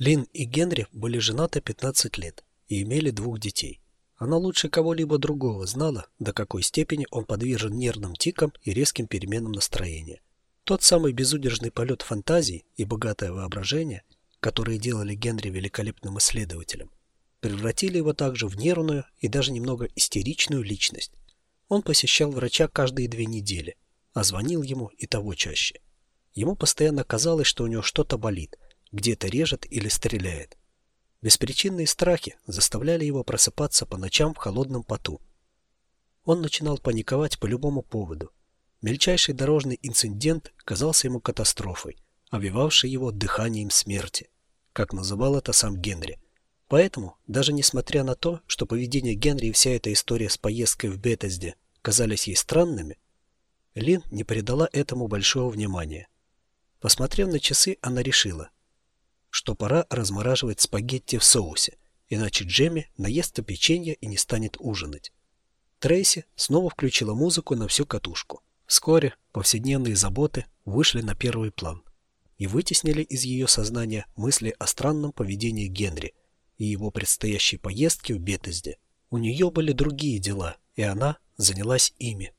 Лин и Генри были женаты 15 лет и имели двух детей. Она лучше кого-либо другого знала, до какой степени он подвержен нервным тикам и резким переменам настроения. Тот самый безудержный полет фантазий и богатое воображение, которые делали Генри великолепным исследователем, превратили его также в нервную и даже немного истеричную личность. Он посещал врача каждые две недели, а звонил ему и того чаще. Ему постоянно казалось, что у него что-то болит, где-то режет или стреляет. Беспричинные страхи заставляли его просыпаться по ночам в холодном поту. Он начинал паниковать по любому поводу. Мельчайший дорожный инцидент казался ему катастрофой, обвивавшей его дыханием смерти, как называл это сам Генри. Поэтому, даже несмотря на то, что поведение Генри и вся эта история с поездкой в Бетезде казались ей странными, Лин не придала этому большого внимания. Посмотрев на часы, она решила – что пора размораживать спагетти в соусе, иначе Джемми наестся печенья и не станет ужинать. Трейси снова включила музыку на всю катушку. Вскоре повседневные заботы вышли на первый план и вытеснили из ее сознания мысли о странном поведении Генри и его предстоящей поездке в Бетезде. У нее были другие дела, и она занялась ими.